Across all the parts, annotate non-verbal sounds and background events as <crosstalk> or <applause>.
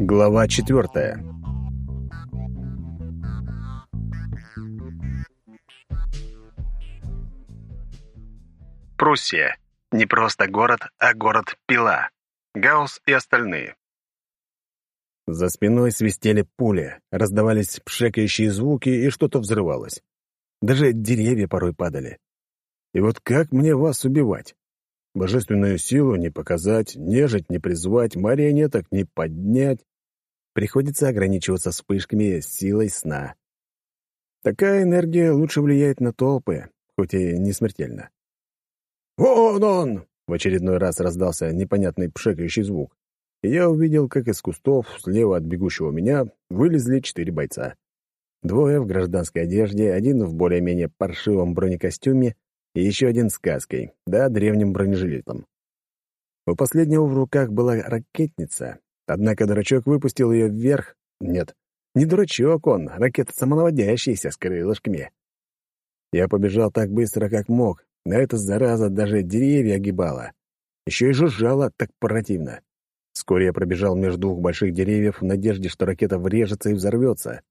Глава четвертая. Пруссия. Не просто город, а город-пила. Гаусс и остальные. За спиной свистели пули, раздавались пшекающие звуки, и что-то взрывалось. Даже деревья порой падали. И вот как мне вас убивать? Божественную силу не показать, нежить не призвать, марионеток не поднять. Приходится ограничиваться вспышками силой сна. Такая энергия лучше влияет на толпы, хоть и не смертельно. «Вон он!» — в очередной раз раздался непонятный пшекающий звук. И я увидел, как из кустов слева от бегущего меня вылезли четыре бойца. Двое в гражданской одежде, один в более-менее паршивом бронекостюме и еще один с каской, да, древним бронежилетом. У последнего в руках была ракетница, однако дурачок выпустил ее вверх. Нет, не дурачок он, ракета самонаводящаяся с крылышками. Я побежал так быстро, как мог, но эта зараза даже деревья огибала. Еще и жужжала так противно. Вскоре я пробежал между двух больших деревьев в надежде, что ракета врежется и взорвется.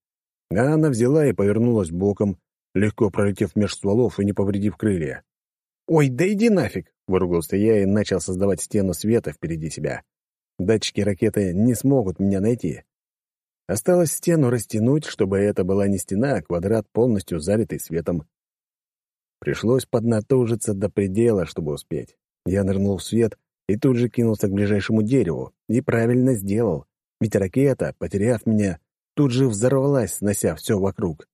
А она взяла и повернулась боком, легко пролетев меж стволов и не повредив крылья. «Ой, да иди нафиг!» — выругался я и начал создавать стену света впереди себя. Датчики ракеты не смогут меня найти. Осталось стену растянуть, чтобы это была не стена, а квадрат, полностью залитый светом. Пришлось поднатужиться до предела, чтобы успеть. Я нырнул в свет и тут же кинулся к ближайшему дереву. И правильно сделал, ведь ракета, потеряв меня, тут же взорвалась, снося все вокруг.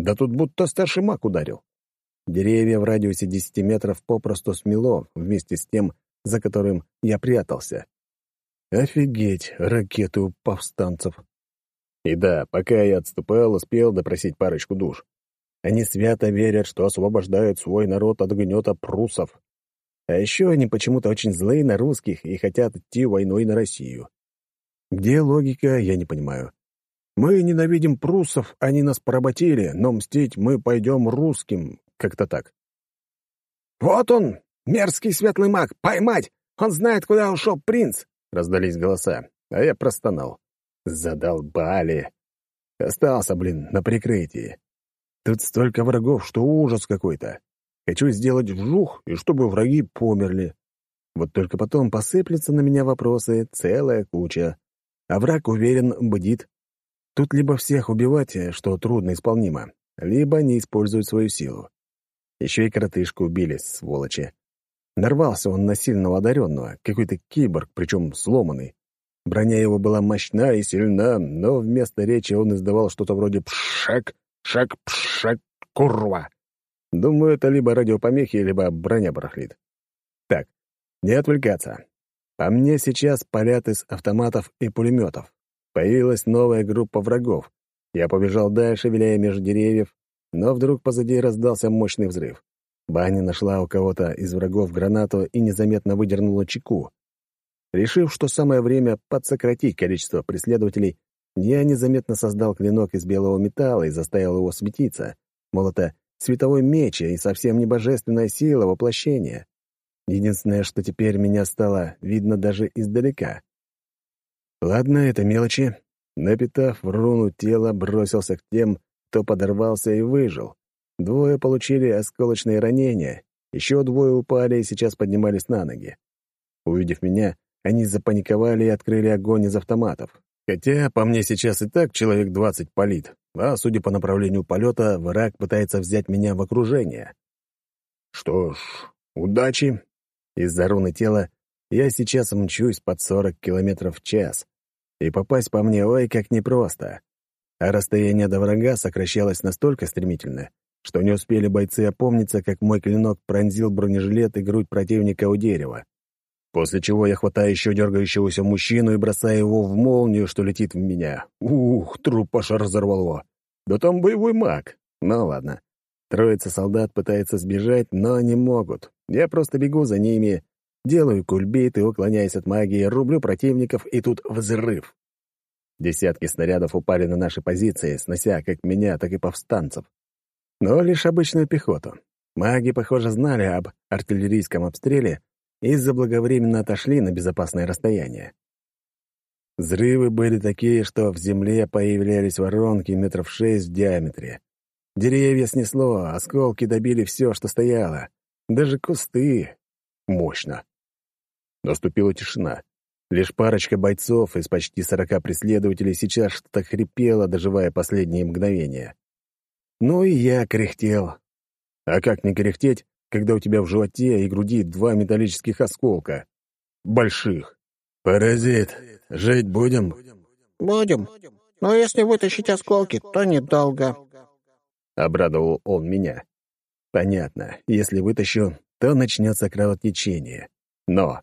Да тут будто старший маг ударил. Деревья в радиусе десяти метров попросту смело вместе с тем, за которым я прятался. Офигеть, ракеты у повстанцев. И да, пока я отступал, успел допросить парочку душ. Они свято верят, что освобождают свой народ от гнета прусов. А еще они почему-то очень злые на русских и хотят идти войной на Россию. Где логика, я не понимаю. Мы ненавидим прусов, они нас поработили, но мстить мы пойдем русским, как-то так. «Вот он, мерзкий светлый маг, поймать! Он знает, куда ушел принц!» — раздались голоса, а я простонал. Задолбали. Остался, блин, на прикрытии. Тут столько врагов, что ужас какой-то. Хочу сделать вжух, и чтобы враги померли. Вот только потом посыплются на меня вопросы, целая куча. А враг, уверен, бдит. Тут либо всех убивать, что трудно исполнимо, либо не используют свою силу. Еще и коротышку убили, сволочи. Нарвался он на сильного одаренного, какой-то киборг, причем сломанный. Броня его была мощна и сильна, но вместо речи он издавал что-то вроде «пшак», «шак», «пшак», «курва». Думаю, это либо радиопомехи, либо броня барахлит. Так, не отвлекаться. По мне сейчас палят из автоматов и пулеметов. Появилась новая группа врагов. Я побежал дальше, виляя между деревьев, но вдруг позади раздался мощный взрыв. Баня нашла у кого-то из врагов гранату и незаметно выдернула чеку. Решив, что самое время подсократить количество преследователей, я незаметно создал клинок из белого металла и заставил его светиться. Мол, это световой меч и совсем не божественная сила воплощения. Единственное, что теперь меня стало видно даже издалека. Ладно, это мелочи. Напитав в руну тело, бросился к тем, кто подорвался и выжил. Двое получили осколочные ранения, еще двое упали и сейчас поднимались на ноги. Увидев меня, они запаниковали и открыли огонь из автоматов. Хотя по мне сейчас и так человек двадцать палит, а, судя по направлению полета, враг пытается взять меня в окружение. Что ж, удачи. Из-за руны тела я сейчас мчусь под сорок километров в час, и попасть по мне ой как непросто. А расстояние до врага сокращалось настолько стремительно, что не успели бойцы опомниться, как мой клинок пронзил бронежилет и грудь противника у дерева. После чего я хватаю еще дергающегося мужчину и бросаю его в молнию, что летит в меня. Ух, труп аж разорвал его. Да там боевой маг. Ну ладно. Троица солдат пытается сбежать, но не могут. Я просто бегу за ними, Делаю кульбиты, уклоняясь от магии, рублю противников, и тут взрыв. Десятки снарядов упали на наши позиции, снося как меня, так и повстанцев. Но лишь обычную пехоту. Маги, похоже, знали об артиллерийском обстреле и заблаговременно отошли на безопасное расстояние. Взрывы были такие, что в земле появлялись воронки метров шесть в диаметре. Деревья снесло, осколки добили все, что стояло. Даже кусты. Мощно. Наступила тишина. Лишь парочка бойцов из почти сорока преследователей сейчас что-то хрипело, доживая последние мгновения. Ну и я кряхтел. А как не кряхтеть, когда у тебя в животе и груди два металлических осколка? Больших. «Паразит, жить будем?» «Будем. Но если вытащить осколки, то недолго». Обрадовал он меня. «Понятно. Если вытащу, то начнется кровотечение. Но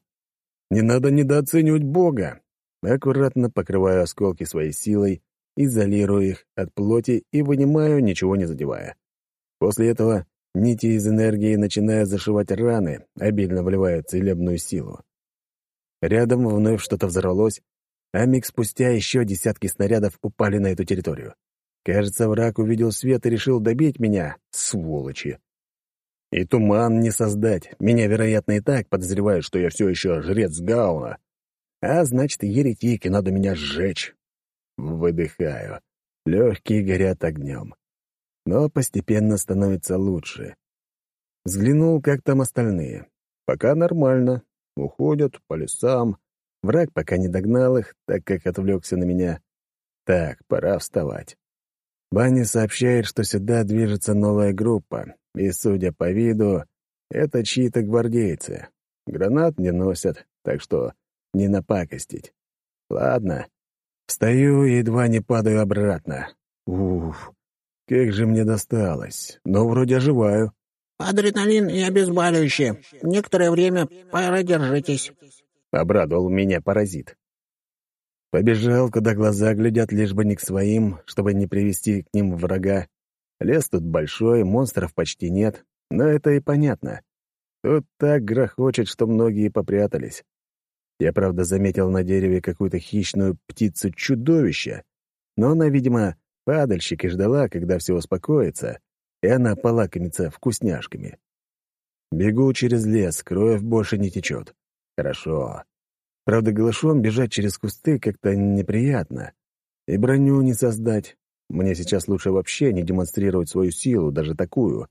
не надо недооценивать Бога. Аккуратно покрываю осколки своей силой, изолирую их от плоти и вынимаю, ничего не задевая. После этого нити из энергии начинают зашивать раны, обильно вливая целебную силу. Рядом вновь что-то взорвалось, а миг спустя еще десятки снарядов упали на эту территорию. Кажется, враг увидел свет и решил добить меня, сволочи. И туман не создать. Меня, вероятно, и так подозревают, что я все еще жрец Гауна. А значит, еретик, и надо меня сжечь. Выдыхаю. Легкие горят огнем. Но постепенно становится лучше. Взглянул, как там остальные. Пока нормально. Уходят по лесам. Враг пока не догнал их, так как отвлекся на меня. Так, пора вставать. Банни сообщает, что сюда движется новая группа, и, судя по виду, это чьи-то гвардейцы. Гранат не носят, так что не напакостить. Ладно. Встаю и едва не падаю обратно. Уф, как же мне досталось. Но вроде оживаю. «Адреналин и обезболивающее. Некоторое время продержитесь», — обрадовал меня паразит. Побежал, куда глаза глядят, лишь бы не к своим, чтобы не привести к ним врага. Лес тут большой, монстров почти нет, но это и понятно. Тут так грохочет, что многие попрятались. Я, правда, заметил на дереве какую-то хищную птицу-чудовище, но она, видимо, падальщик и ждала, когда все успокоится, и она полакомится вкусняшками. Бегу через лес, кровь больше не течет. Хорошо. Правда, голышом бежать через кусты как-то неприятно. И броню не создать. Мне сейчас лучше вообще не демонстрировать свою силу, даже такую.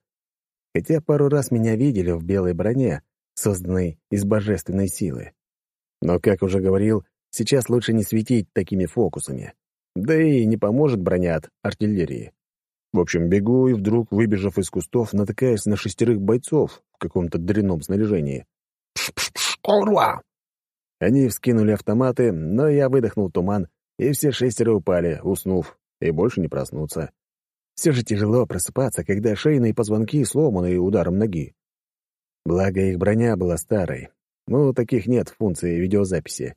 Хотя пару раз меня видели в белой броне, созданной из божественной силы. Но, как уже говорил, сейчас лучше не светить такими фокусами. Да и не поможет броня от артиллерии. В общем, бегу и вдруг, выбежав из кустов, натыкаюсь на шестерых бойцов в каком-то дрянном снаряжении. «Пш-пш-пш, курва!» Они вскинули автоматы, но я выдохнул туман, и все шестеро упали, уснув, и больше не проснуться. Все же тяжело просыпаться, когда шейные позвонки сломаны ударом ноги. Благо, их броня была старой. Ну, таких нет функции видеозаписи.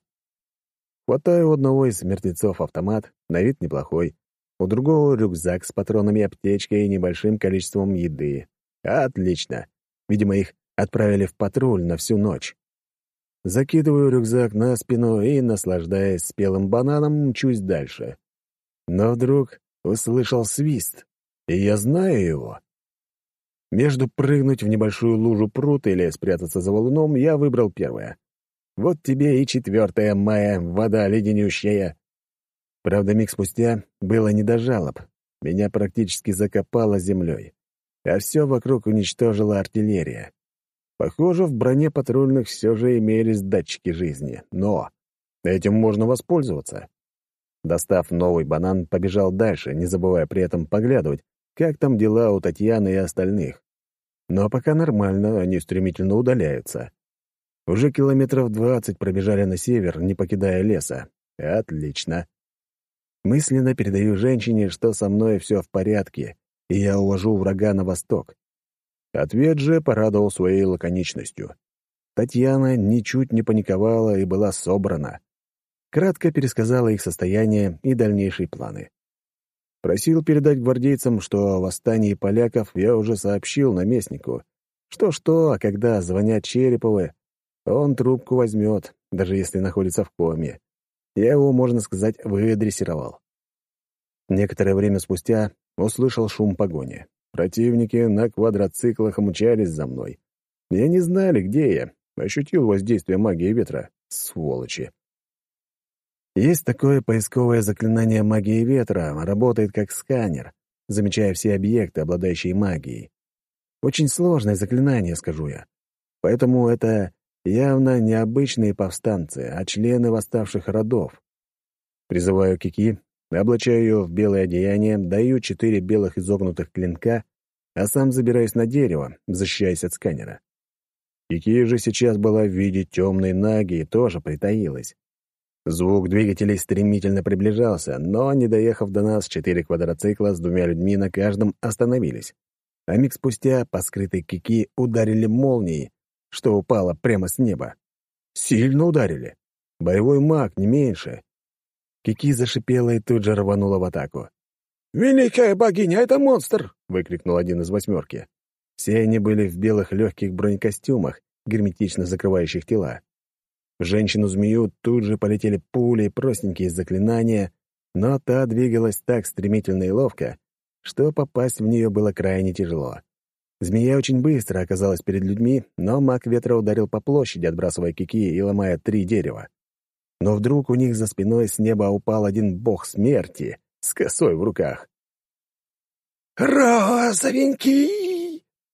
Хватаю у одного из мертвецов автомат, на вид неплохой. У другого рюкзак с патронами, аптечкой и небольшим количеством еды. Отлично. Видимо, их отправили в патруль на всю ночь. Закидываю рюкзак на спину и, наслаждаясь спелым бананом, мчусь дальше. Но вдруг услышал свист, и я знаю его. Между прыгнуть в небольшую лужу пруд или спрятаться за валуном я выбрал первое. Вот тебе и 4 мая, вода леденющая. Правда, миг спустя было не до жалоб. Меня практически закопало землей, а все вокруг уничтожила артиллерия. Похоже, в броне патрульных все же имелись датчики жизни, но этим можно воспользоваться. Достав новый банан, побежал дальше, не забывая при этом поглядывать, как там дела у Татьяны и остальных. Но пока нормально, они стремительно удаляются. Уже километров двадцать пробежали на север, не покидая леса. Отлично. Мысленно передаю женщине, что со мной все в порядке, и я увожу врага на восток. Ответ же порадовал своей лаконичностью. Татьяна ничуть не паниковала и была собрана. Кратко пересказала их состояние и дальнейшие планы. Просил передать гвардейцам, что о восстании поляков я уже сообщил наместнику. Что-что, а когда звонят Череповы, он трубку возьмет, даже если находится в коме. Я его, можно сказать, выдрессировал. Некоторое время спустя услышал шум погони. Противники на квадроциклах мчались за мной. Я не знали, где я. Ощутил воздействие магии ветра. Сволочи. Есть такое поисковое заклинание магии ветра, работает как сканер, замечая все объекты, обладающие магией. Очень сложное заклинание, скажу я. Поэтому это явно не обычные повстанцы, а члены восставших родов. Призываю Кики, облачаю ее в белое одеяние, даю четыре белых изогнутых клинка, а сам забираюсь на дерево, защищаясь от сканера. Кики же сейчас была в виде темной наги и тоже притаилась. Звук двигателей стремительно приближался, но, не доехав до нас, четыре квадроцикла с двумя людьми на каждом остановились. А миг спустя по скрытой кики ударили молнией, что упало прямо с неба. Сильно ударили. Боевой маг, не меньше. Кики зашипела и тут же рванула в атаку. «Великая богиня, это монстр!» — выкрикнул один из восьмерки. Все они были в белых легких бронекостюмах, герметично закрывающих тела. В женщину-змею тут же полетели пули, простенькие заклинания, но та двигалась так стремительно и ловко, что попасть в нее было крайне тяжело. Змея очень быстро оказалась перед людьми, но маг ветра ударил по площади, отбрасывая кики и ломая три дерева. Но вдруг у них за спиной с неба упал один бог смерти с косой в руках. «Розовенький!»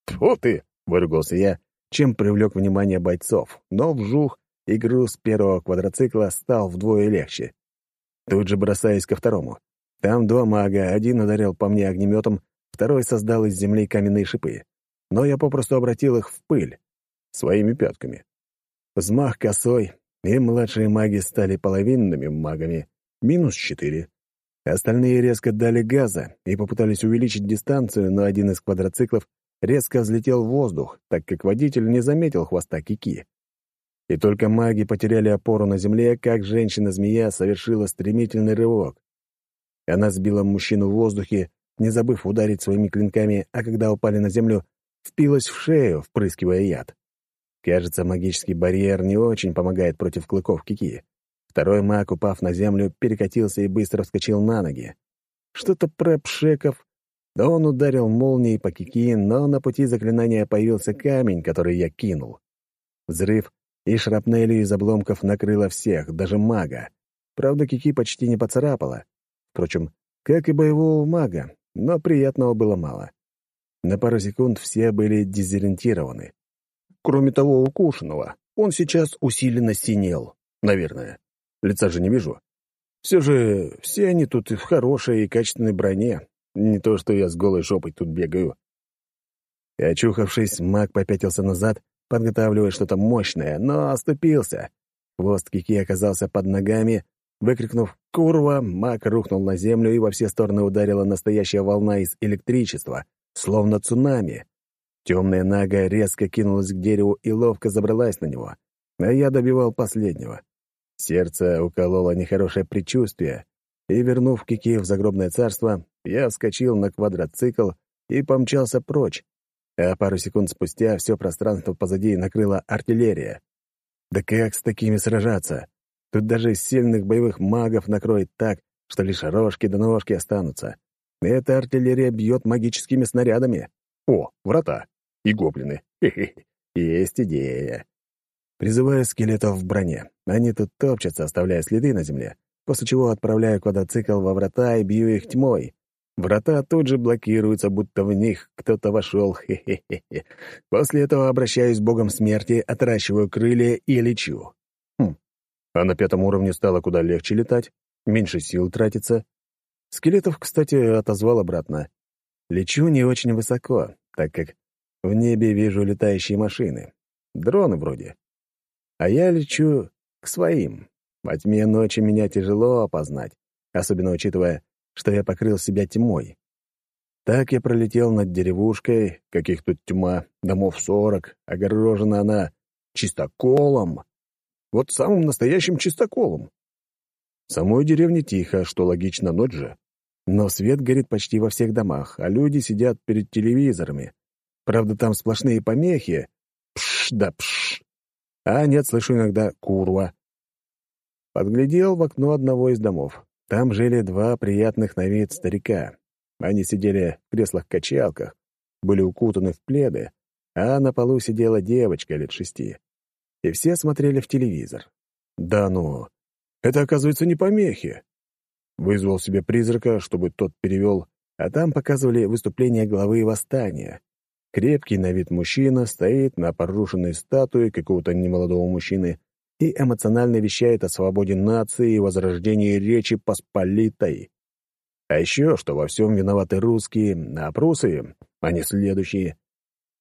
«Тьфу ты!» — выругался я, чем привлек внимание бойцов, но вжух, и груз первого квадроцикла стал вдвое легче. Тут же бросаясь ко второму. Там два мага, один ударил по мне огнеметом, второй создал из земли каменные шипы. Но я попросту обратил их в пыль, своими пятками. Взмах косой, и младшие маги стали половинными магами, минус четыре. Остальные резко дали газа и попытались увеличить дистанцию, но один из квадроциклов резко взлетел в воздух, так как водитель не заметил хвоста Кики. И только маги потеряли опору на земле, как женщина-змея совершила стремительный рывок. Она сбила мужчину в воздухе, не забыв ударить своими клинками, а когда упали на землю, впилась в шею, впрыскивая яд. Кажется, магический барьер не очень помогает против клыков Кики. Второй маг, упав на землю, перекатился и быстро вскочил на ноги. Что-то про пшеков. Да он ударил молнией по Кики, но на пути заклинания появился камень, который я кинул. Взрыв и шрапнелью из обломков накрыло всех, даже мага. Правда, Кики почти не поцарапала. Впрочем, как и боевого мага, но приятного было мало. На пару секунд все были дезориентированы. Кроме того укушенного, он сейчас усиленно синел, наверное. Лица же не вижу. Все же все они тут в хорошей и качественной броне. Не то, что я с голой жопой тут бегаю. И очухавшись, маг попятился назад, подготавливая что-то мощное, но оступился. Хвост Кики оказался под ногами. Выкрикнув «Курва!», маг рухнул на землю, и во все стороны ударила настоящая волна из электричества, словно цунами. Темная нага резко кинулась к дереву и ловко забралась на него, а я добивал последнего. Сердце укололо нехорошее предчувствие, и, вернув Кики в загробное царство, я вскочил на квадроцикл и помчался прочь, а пару секунд спустя все пространство позади накрыла артиллерия. Да как с такими сражаться? Тут даже сильных боевых магов накроет так, что лишь рожки да ножки останутся. Эта артиллерия бьет магическими снарядами. О, врата и гоблины. Хе <laughs> -хе. Есть идея. Призываю скелетов в броне. Они тут топчутся, оставляя следы на земле, после чего отправляю квадроцикл во врата и бью их тьмой. Врата тут же блокируются, будто в них кто-то вошел. Хе-хе-хе. <laughs> После этого обращаюсь к богом смерти, отращиваю крылья и лечу. Хм. А на пятом уровне стало куда легче летать, меньше сил тратится. Скелетов, кстати, отозвал обратно. Лечу не очень высоко, так как в небе вижу летающие машины. Дроны вроде. А я лечу к своим. Во тьме ночи меня тяжело опознать, особенно учитывая, что я покрыл себя тьмой. Так я пролетел над деревушкой, каких тут тьма, домов сорок, огорожена она чистоколом. Вот самым настоящим чистоколом. В самой деревне тихо, что логично, ночь же. Но свет горит почти во всех домах, а люди сидят перед телевизорами. Правда, там сплошные помехи. Пш да пш. А нет, слышу иногда «курва». Подглядел в окно одного из домов. Там жили два приятных на вид старика. Они сидели в креслах-качалках, были укутаны в пледы, а на полу сидела девочка лет шести. И все смотрели в телевизор. Да ну, Это, оказывается, не помехи. Вызвал себе призрака, чтобы тот перевел, а там показывали выступление главы восстания. Крепкий на вид мужчина стоит на порушенной статуе какого-то немолодого мужчины и эмоционально вещает о свободе нации и возрождении Речи Посполитой. А еще, что во всем виноваты русские, а прусы, они следующие.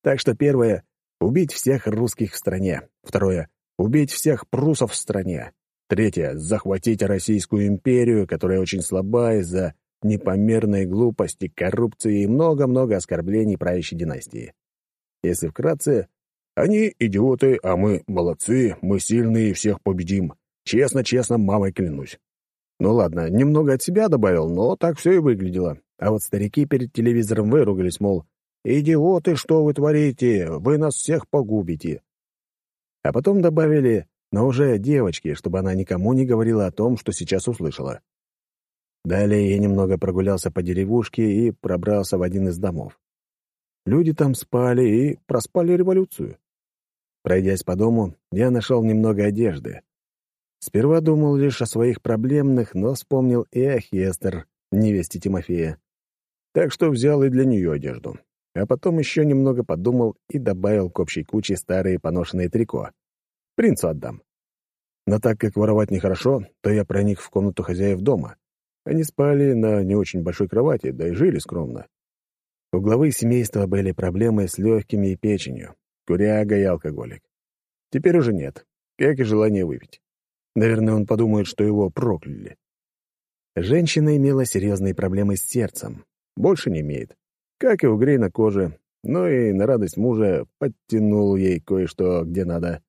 Так что первое — убить всех русских в стране. Второе — убить всех прусов в стране. Третье — захватить Российскую империю, которая очень слаба из-за непомерной глупости, коррупции и много-много оскорблений правящей династии. Если вкратце, они идиоты, а мы молодцы, мы сильные и всех победим. Честно-честно, мамой клянусь. Ну ладно, немного от себя добавил, но так все и выглядело. А вот старики перед телевизором выругались, мол, «Идиоты, что вы творите? Вы нас всех погубите!» А потом добавили, но уже девочки, чтобы она никому не говорила о том, что сейчас услышала. Далее я немного прогулялся по деревушке и пробрался в один из домов. Люди там спали и проспали революцию. Пройдясь по дому, я нашел немного одежды. Сперва думал лишь о своих проблемных, но вспомнил и о Хестер, невесте Тимофея. Так что взял и для нее одежду. А потом еще немного подумал и добавил к общей куче старые поношенные трико. Принцу отдам. Но так как воровать нехорошо, то я проник в комнату хозяев дома. Они спали на не очень большой кровати, да и жили скромно. У главы семейства были проблемы с легкими и печенью, куряга и алкоголик. Теперь уже нет, как и желание выпить. Наверное, он подумает, что его прокляли. Женщина имела серьезные проблемы с сердцем. Больше не имеет. Как и угрей на коже. Но и на радость мужа подтянул ей кое-что где надо.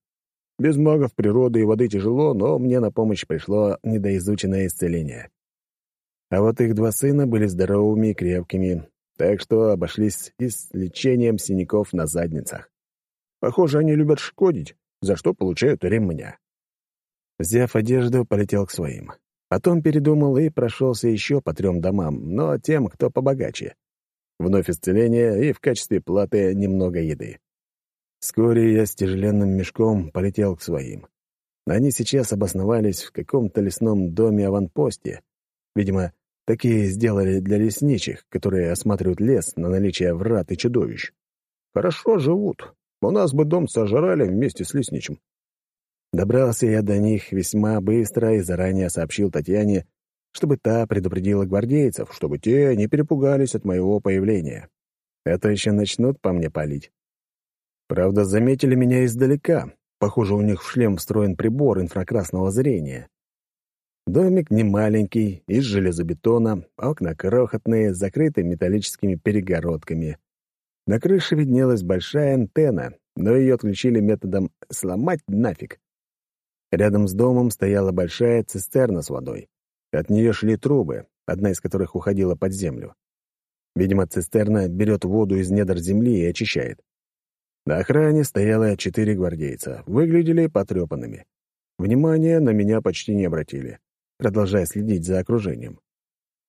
Без магов природы и воды тяжело, но мне на помощь пришло недоизученное исцеление. А вот их два сына были здоровыми и крепкими, так что обошлись и с лечением синяков на задницах. Похоже, они любят шкодить, за что получают ремня. Взяв одежду, полетел к своим. Потом передумал и прошелся еще по трем домам, но тем, кто побогаче. Вновь исцеление и в качестве платы немного еды. Вскоре я с тяжеленным мешком полетел к своим. Они сейчас обосновались в каком-то лесном доме-аванпосте. Видимо, такие сделали для лесничих, которые осматривают лес на наличие врат и чудовищ. Хорошо живут. У нас бы дом сожрали вместе с лесничим. Добрался я до них весьма быстро и заранее сообщил Татьяне, чтобы та предупредила гвардейцев, чтобы те не перепугались от моего появления. Это еще начнут по мне палить. Правда, заметили меня издалека. Похоже, у них в шлем встроен прибор инфракрасного зрения. Домик не маленький, из железобетона, окна крохотные, закрыты металлическими перегородками. На крыше виднелась большая антенна, но ее отключили методом «сломать нафиг». Рядом с домом стояла большая цистерна с водой. От нее шли трубы, одна из которых уходила под землю. Видимо, цистерна берет воду из недр земли и очищает. На охране стояло четыре гвардейца, выглядели потрепанными. Внимания на меня почти не обратили, продолжая следить за окружением.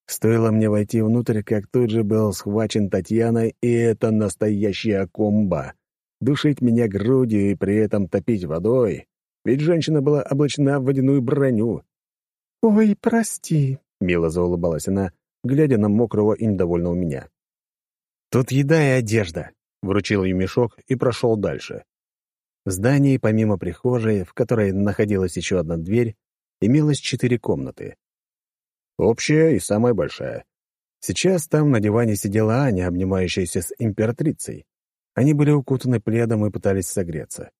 Стоило мне войти внутрь, как тут же был схвачен Татьяной, и это настоящая комба. Душить меня грудью и при этом топить водой, ведь женщина была облачена в водяную броню. «Ой, прости», — мило заулыбалась она, глядя на мокрого и недовольного меня. «Тут еда и одежда», вручил ей мешок и прошел дальше. В здании, помимо прихожей, в которой находилась еще одна дверь, имелось четыре комнаты. Общая и самая большая. Сейчас там на диване сидела Аня, обнимающаяся с императрицей. Они были укутаны пледом и пытались согреться.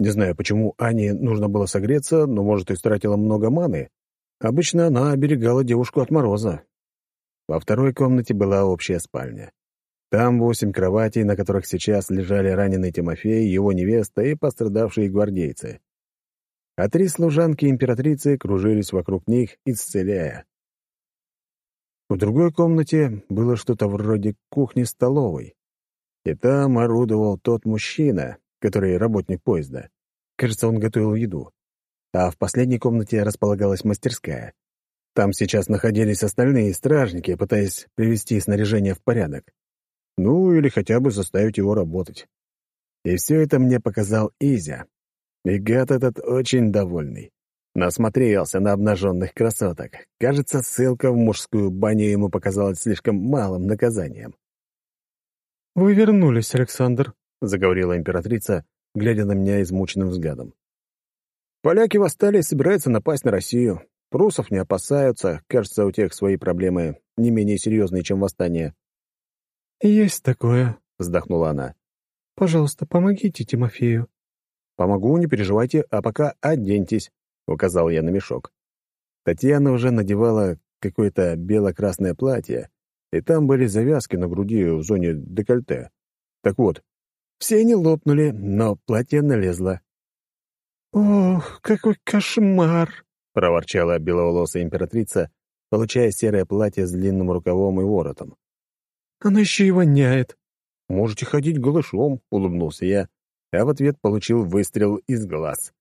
Не знаю, почему Ане нужно было согреться, но, может, истратила много маны. Обычно она оберегала девушку от мороза. Во второй комнате была общая спальня. Там восемь кроватей, на которых сейчас лежали раненый Тимофей, его невеста и пострадавшие гвардейцы. А три служанки императрицы кружились вокруг них, исцеляя. В другой комнате было что-то вроде кухни-столовой. И там орудовал тот мужчина, который работник поезда. Кажется, он готовил еду. А в последней комнате располагалась мастерская. Там сейчас находились остальные стражники, пытаясь привести снаряжение в порядок. Ну, или хотя бы заставить его работать. И все это мне показал Изя. И гад этот очень довольный. Насмотрелся на обнаженных красоток. Кажется, ссылка в мужскую баню ему показалась слишком малым наказанием. «Вы вернулись, Александр», — заговорила императрица, глядя на меня измученным взглядом. «Поляки восстали и собираются напасть на Россию. Прусов не опасаются, кажется, у тех свои проблемы не менее серьезные, чем восстание». «Есть такое», — вздохнула она. «Пожалуйста, помогите Тимофею». «Помогу, не переживайте, а пока оденьтесь», — указал я на мешок. Татьяна уже надевала какое-то бело-красное платье, и там были завязки на груди в зоне декольте. Так вот, все они лопнули, но платье налезло. «Ох, какой кошмар!» — проворчала беловолосая императрица, получая серое платье с длинным рукавом и воротом. «Оно еще и воняет». «Можете ходить голышом», — улыбнулся я, а в ответ получил выстрел из глаз.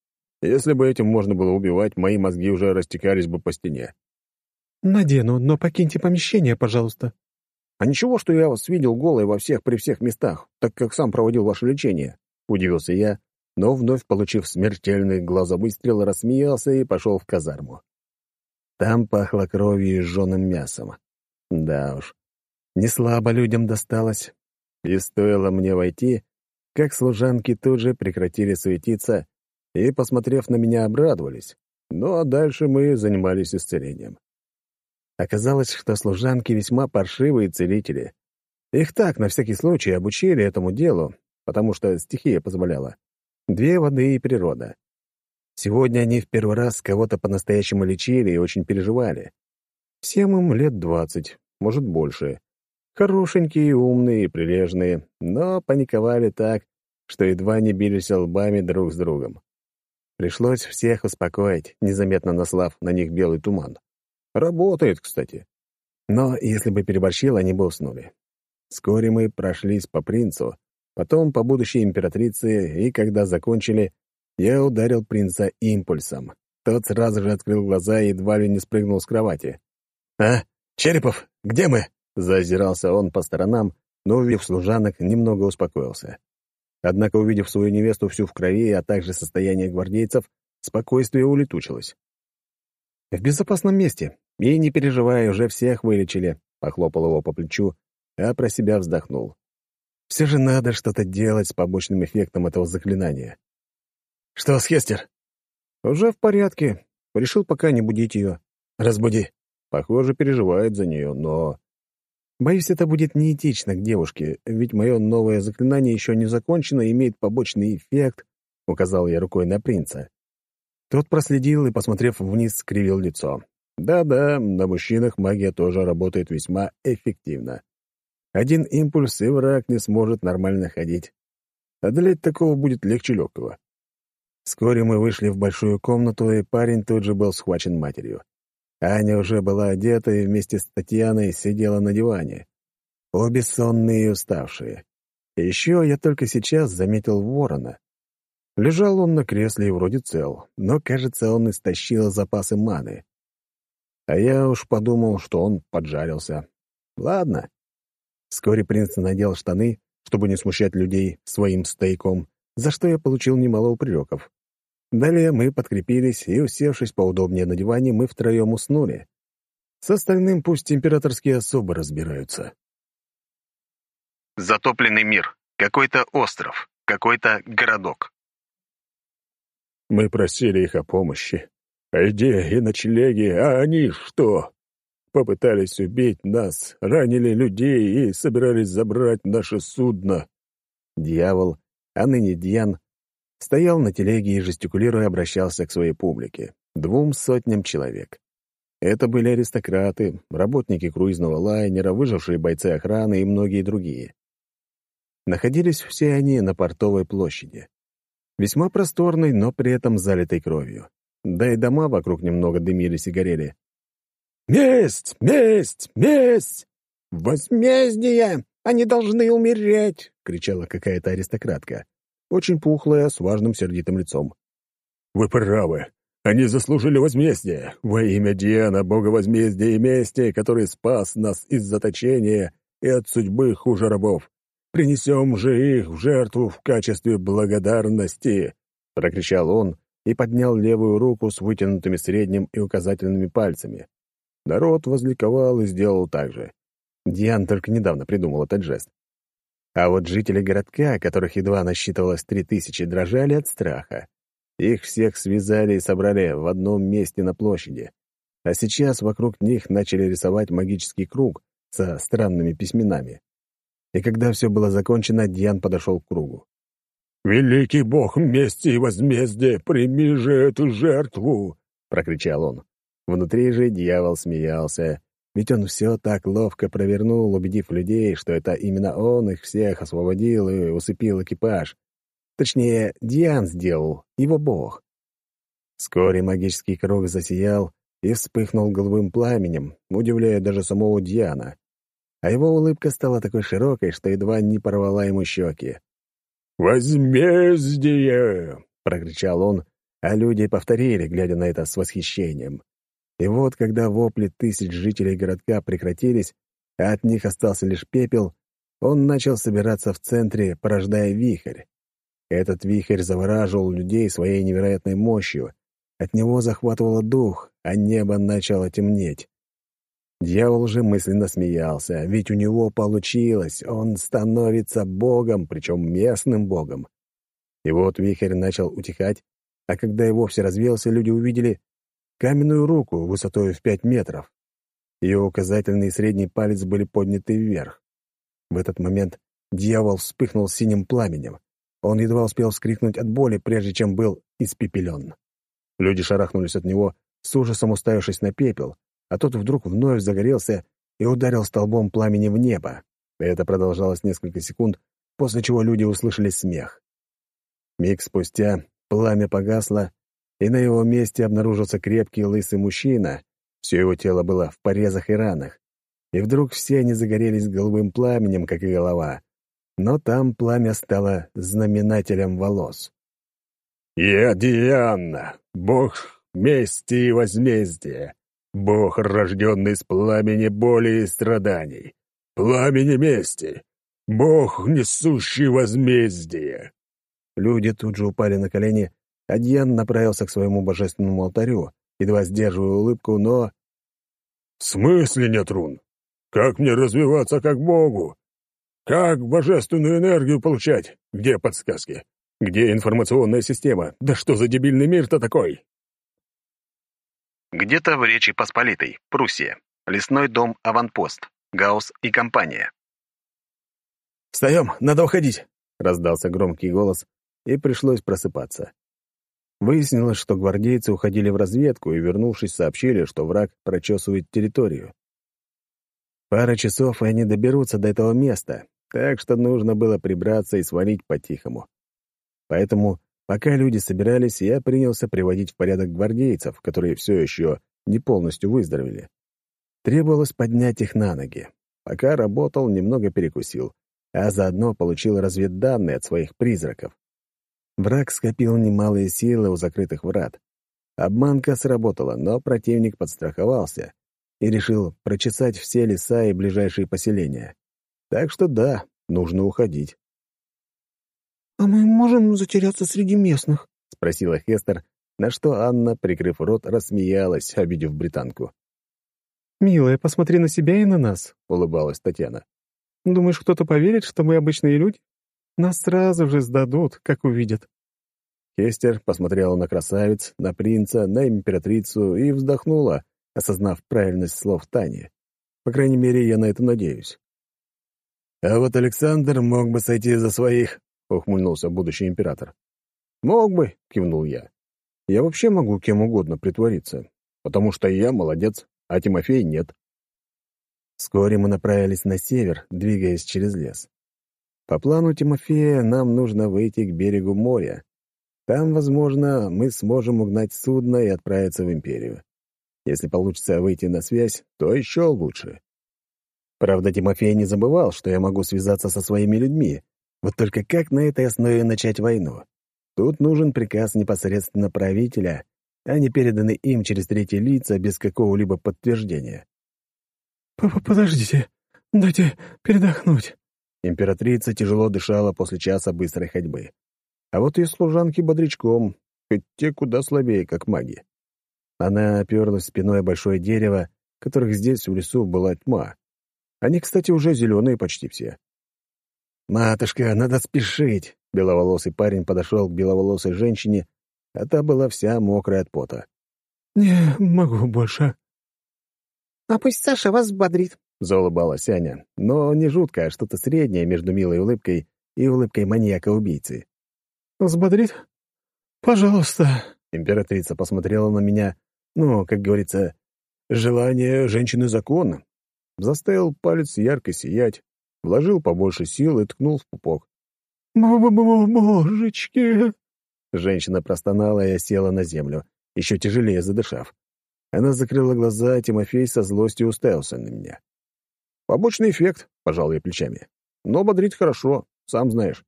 Если бы этим можно было убивать, мои мозги уже растекались бы по стене. «Надену, но покиньте помещение, пожалуйста». «А ничего, что я вас видел голой во всех при всех местах, так как сам проводил ваше лечение?» — удивился я, но, вновь получив смертельный глазовыстрел, рассмеялся и пошел в казарму. Там пахло кровью и жженым мясом. Да уж, не слабо людям досталось. И стоило мне войти, как служанки тут же прекратили суетиться и, посмотрев на меня, обрадовались. Ну а дальше мы занимались исцелением. Оказалось, что служанки весьма паршивые целители. Их так, на всякий случай, обучили этому делу, потому что стихия позволяла. Две воды и природа. Сегодня они в первый раз кого-то по-настоящему лечили и очень переживали. Всем им лет двадцать, может, больше. Хорошенькие, умные и прилежные, но паниковали так, что едва не бились лбами друг с другом. Пришлось всех успокоить, незаметно наслав на них белый туман. Работает, кстати. Но если бы переборщил, они бы уснули. Вскоре мы прошлись по принцу, потом по будущей императрице, и когда закончили, я ударил принца импульсом. Тот сразу же открыл глаза и едва ли не спрыгнул с кровати. «А, Черепов, где мы?» Зазирался он по сторонам, но, увидев служанок, немного успокоился. Однако, увидев свою невесту всю в крови, а также состояние гвардейцев, спокойствие улетучилось. «В безопасном месте. И не переживай, уже всех вылечили», — похлопал его по плечу, а про себя вздохнул. «Все же надо что-то делать с побочным эффектом этого заклинания». «Что с Хестер?» «Уже в порядке. Решил пока не будить ее. Разбуди». Похоже, переживает за нее, но... Боюсь, это будет неэтично к девушке, ведь мое новое заклинание еще не закончено и имеет побочный эффект, — указал я рукой на принца. Тот проследил и, посмотрев вниз, скривил лицо. Да-да, на мужчинах магия тоже работает весьма эффективно. Один импульс, и враг не сможет нормально ходить. Одолеть такого будет легче легкого. Вскоре мы вышли в большую комнату, и парень тут же был схвачен матерью. Аня уже была одета и вместе с Татьяной сидела на диване. Обе сонные и уставшие. еще я только сейчас заметил ворона. Лежал он на кресле и вроде цел, но, кажется, он истощил запасы маны. А я уж подумал, что он поджарился. Ладно. Вскоре принц надел штаны, чтобы не смущать людей своим стейком, за что я получил немало упреков. Далее мы подкрепились, и, усевшись поудобнее на диване, мы втроем уснули. С остальным пусть императорские особо разбираются. Затопленный мир. Какой-то остров. Какой-то городок. Мы просили их о помощи. О еде и ночлеге, а они что? Попытались убить нас, ранили людей и собирались забрать наше судно. Дьявол, а ныне Дьян, стоял на телеге и, жестикулируя, обращался к своей публике, двум сотням человек. Это были аристократы, работники круизного лайнера, выжившие бойцы охраны и многие другие. Находились все они на портовой площади. Весьма просторной, но при этом залитой кровью. Да и дома вокруг немного дымились и горели. «Месть! Месть! Месть!» «Возмездие! Они должны умереть!» — кричала какая-то аристократка. Очень пухлая, с важным сердитым лицом. «Вы правы. Они заслужили возмездие. Во имя Диана, бога возмездия и мести, который спас нас из заточения и от судьбы хуже рабов. Принесем же их в жертву в качестве благодарности!» — прокричал он и поднял левую руку с вытянутыми средним и указательными пальцами. Народ возликовал и сделал так же. Диан только недавно придумал этот жест. А вот жители городка, которых едва насчитывалось три тысячи, дрожали от страха. Их всех связали и собрали в одном месте на площади. А сейчас вокруг них начали рисовать магический круг со странными письменами. И когда все было закончено, Диан подошел к кругу. «Великий бог мести и возмездия, прими же эту жертву!» — прокричал он. Внутри же дьявол смеялся, ведь он все так ловко провернул, убедив людей, что это именно он их всех освободил и усыпил экипаж. Точнее, Диан сделал, его бог. Вскоре магический круг засиял и вспыхнул голубым пламенем, удивляя даже самого Диана. А его улыбка стала такой широкой, что едва не порвала ему щеки. «Возмездие!» — прокричал он, а люди повторили, глядя на это с восхищением. И вот, когда вопли тысяч жителей городка прекратились, а от них остался лишь пепел, он начал собираться в центре, порождая вихрь. Этот вихрь завораживал людей своей невероятной мощью. От него захватывало дух, а небо начало темнеть. Дьявол же мысленно смеялся, ведь у него получилось, он становится богом, причем местным богом. И вот вихрь начал утихать, а когда и вовсе развеялся, люди увидели каменную руку высотой в пять метров. Ее указательный и средний палец были подняты вверх. В этот момент дьявол вспыхнул синим пламенем. Он едва успел вскрикнуть от боли, прежде чем был испепелен. Люди шарахнулись от него, с ужасом уставившись на пепел, а тот вдруг вновь загорелся и ударил столбом пламени в небо. Это продолжалось несколько секунд, после чего люди услышали смех. Миг спустя пламя погасло, и на его месте обнаружился крепкий лысый мужчина. Все его тело было в порезах и ранах. И вдруг все они загорелись голубым пламенем, как и голова. Но там пламя стало знаменателем волос. «Я Диана, бог мести и возмездия. Бог, рожденный из пламени боли и страданий, пламени мести, Бог, несущий возмездие. Люди тут же упали на колени, а Дьян направился к своему божественному алтарю, едва сдерживая улыбку, но... «В смысле нет рун? Как мне развиваться как Богу? Как божественную энергию получать? Где подсказки? Где информационная система? Да что за дебильный мир-то такой?» Где-то в Речи Посполитой, Пруссия. Лесной дом «Аванпост». Гаусс и компания. «Встаем, надо уходить!» — раздался громкий голос, и пришлось просыпаться. Выяснилось, что гвардейцы уходили в разведку и, вернувшись, сообщили, что враг прочесывает территорию. Пара часов, и они доберутся до этого места, так что нужно было прибраться и свалить по-тихому. Поэтому Пока люди собирались, я принялся приводить в порядок гвардейцев, которые все еще не полностью выздоровели. Требовалось поднять их на ноги. Пока работал, немного перекусил, а заодно получил разведданные от своих призраков. Враг скопил немалые силы у закрытых врат. Обманка сработала, но противник подстраховался и решил прочесать все леса и ближайшие поселения. Так что да, нужно уходить. «А мы можем затеряться среди местных?» — спросила Хестер, на что Анна, прикрыв рот, рассмеялась, обидев британку. «Милая, посмотри на себя и на нас», — улыбалась Татьяна. «Думаешь, кто-то поверит, что мы обычные люди? Нас сразу же сдадут, как увидят». Хестер посмотрела на красавиц, на принца, на императрицу и вздохнула, осознав правильность слов Тани. По крайней мере, я на это надеюсь. А вот Александр мог бы сойти за своих, — ухмыльнулся будущий император. «Мог бы», — кивнул я. «Я вообще могу кем угодно притвориться, потому что я молодец, а Тимофей нет». Вскоре мы направились на север, двигаясь через лес. По плану Тимофея нам нужно выйти к берегу моря. Там, возможно, мы сможем угнать судно и отправиться в Империю. Если получится выйти на связь, то еще лучше. Правда, Тимофей не забывал, что я могу связаться со своими людьми, вот только как на этой основе начать войну? Тут нужен приказ непосредственно правителя, а не переданный им через третьи лица без какого-либо подтверждения. «Подождите, дайте передохнуть». Императрица тяжело дышала после часа быстрой ходьбы. А вот и служанки бодрячком. хоть те куда слабее, как маги. Она оперлась спиной большое дерево, которых здесь в лесу была тьма. Они, кстати, уже зеленые почти все. «Матушка, надо спешить!» Беловолосый парень подошел к беловолосой женщине, а та была вся мокрая от пота. «Не могу больше». «А пусть Саша вас взбодрит», — заулыбалась Аня, но не жутко, а что-то среднее между милой улыбкой и улыбкой маньяка-убийцы. «Взбодрит? Пожалуйста». Императрица посмотрела на меня, ну, как говорится, желание женщины закон. Заставил палец ярко сиять, вложил побольше сил и ткнул в пупок. «Божечки!» Женщина простонала и села на землю, еще тяжелее задышав. Она закрыла глаза, а Тимофей со злостью уставился на меня. «Побочный эффект», — пожал я плечами. «Но бодрить хорошо, сам знаешь».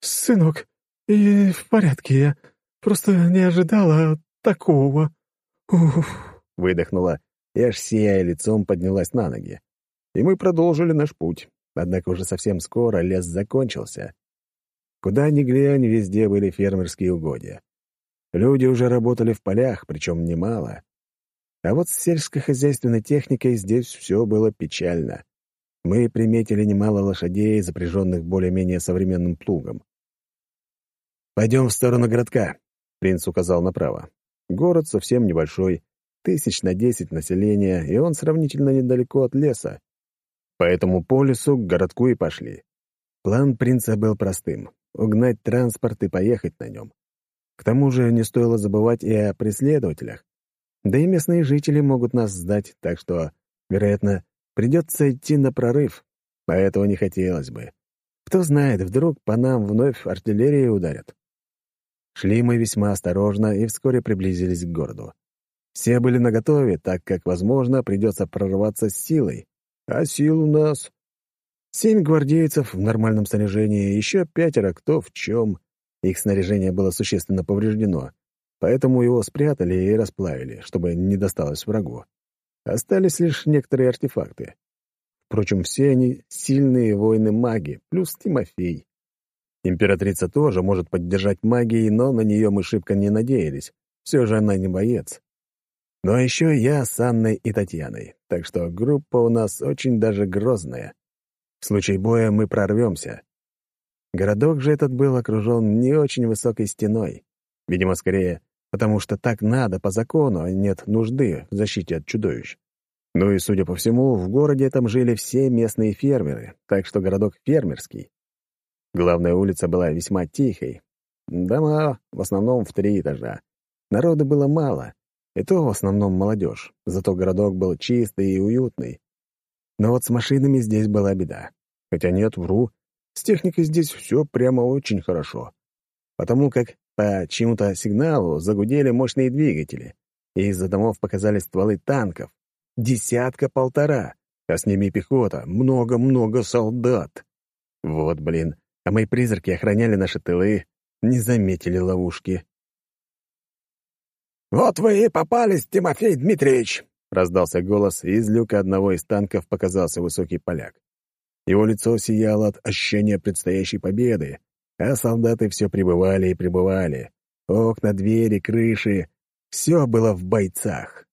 «Сынок, и в порядке я. Просто не ожидала такого. Уф!» — выдохнула и аж сияя лицом поднялась на ноги. И мы продолжили наш путь. Однако уже совсем скоро лес закончился. Куда ни глянь, везде были фермерские угодья. Люди уже работали в полях, причем немало. А вот с сельскохозяйственной техникой здесь все было печально. Мы приметили немало лошадей, запряженных более-менее современным плугом. «Пойдем в сторону городка», — принц указал направо. Город совсем небольшой, тысяч на десять населения, и он сравнительно недалеко от леса. Поэтому по лесу к городку и пошли. План принца был простым угнать транспорт и поехать на нем. К тому же не стоило забывать и о преследователях. Да и местные жители могут нас сдать, так что, вероятно, придется идти на прорыв, а этого не хотелось бы. Кто знает, вдруг по нам вновь артиллерии ударят. Шли мы весьма осторожно и вскоре приблизились к городу. Все были наготове, так как, возможно, придется прорваться с силой. А сил у нас Семь гвардейцев в нормальном снаряжении, еще пятеро кто в чем. Их снаряжение было существенно повреждено, поэтому его спрятали и расплавили, чтобы не досталось врагу. Остались лишь некоторые артефакты. Впрочем, все они сильные воины-маги, плюс Тимофей. Императрица тоже может поддержать магией, но на нее мы шибко не надеялись. Все же она не боец. А еще я с Анной и Татьяной, так что группа у нас очень даже грозная. В случае боя мы прорвемся. Городок же этот был окружен не очень высокой стеной. Видимо, скорее, потому что так надо по закону, а нет нужды в защите от чудовищ. Ну и, судя по всему, в городе там жили все местные фермеры, так что городок фермерский. Главная улица была весьма тихой. Дома в основном в три этажа. Народу было мало, и то в основном молодежь, зато городок был чистый и уютный. Но вот с машинами здесь была беда. Хотя нет, вру. С техникой здесь все прямо очень хорошо. Потому как по чьему-то сигналу загудели мощные двигатели, и из-за домов показались стволы танков. Десятка-полтора, а с ними пехота, много-много солдат. Вот, блин, а мои призраки охраняли наши тылы, не заметили ловушки. «Вот вы и попались, Тимофей Дмитриевич!» Раздался голос, и из люка одного из танков показался высокий поляк. Его лицо сияло от ощущения предстоящей победы, а солдаты все пребывали и пребывали. Окна, двери, крыши — все было в бойцах.